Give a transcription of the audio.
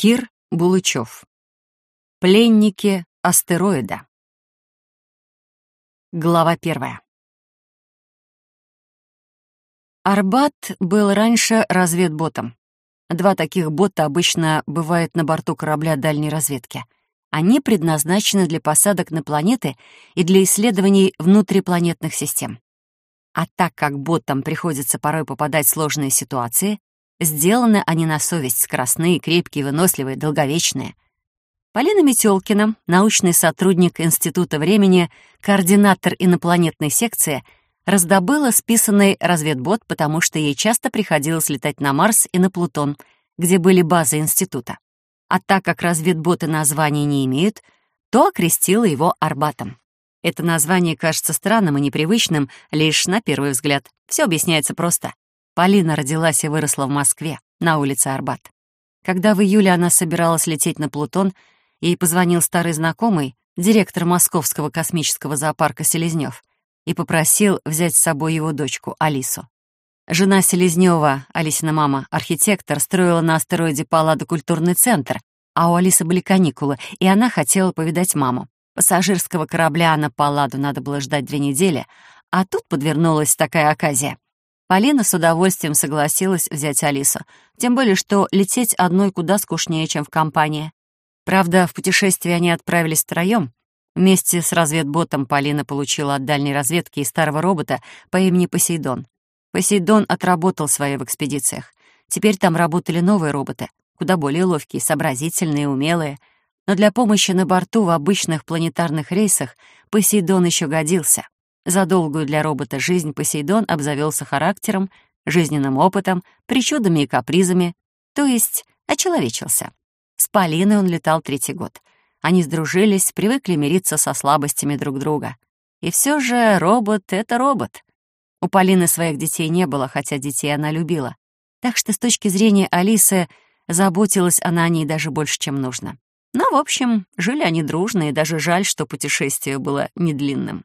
Кир Булычев. Пленники астероида. Глава первая. Арбат был раньше разведботом. Два таких бота обычно бывают на борту корабля дальней разведки. Они предназначены для посадок на планеты и для исследований внутрипланетных систем. А так как ботам приходится порой попадать в сложные ситуации, сделаны они на совесть, скоростные, крепкие, выносливые, долговечные. Полина Метелкина, научный сотрудник Института времени, координатор инопланетной секции, раздобыла списанный разведбот, потому что ей часто приходилось летать на Марс и на Плутон, где были базы института. А так как разведботы названий не имеют, то окрестила его Арбатом. Это название кажется странным и непривычным лишь на первый взгляд. Все объясняется просто. Полина родилась и выросла в Москве, на улице Арбат. Когда в июле она собиралась лететь на Плутон, ей позвонил старый знакомый, директор Московского космического зоопарка Селезнёв, и попросил взять с собой его дочку Алису. Жена Селезнёва, Алисина мама, архитектор, строила на астероиде Паллада культурный центр, а у Алисы были каникулы, и она хотела повидать маму. Пассажирского корабля на Палладу надо было ждать две недели, а тут подвернулась такая оказия. Полина с удовольствием согласилась взять Алису, тем более что лететь одной куда скучнее, чем в компании. Правда, в путешествие они отправились втроем. Вместе с разведботом Полина получила от дальней разведки и старого робота по имени Посейдон. Посейдон отработал свои в экспедициях. Теперь там работали новые роботы, куда более ловкие, сообразительные, умелые — но для помощи на борту в обычных планетарных рейсах Посейдон еще годился. За долгую для робота жизнь Посейдон обзавелся характером, жизненным опытом, причудами и капризами, то есть очеловечился. С Полиной он летал третий год. Они сдружились, привыкли мириться со слабостями друг друга. И все же робот — это робот. У Полины своих детей не было, хотя детей она любила. Так что с точки зрения Алисы заботилась она о ней даже больше, чем нужно. Но, в общем, жили они дружно, и даже жаль, что путешествие было недлинным.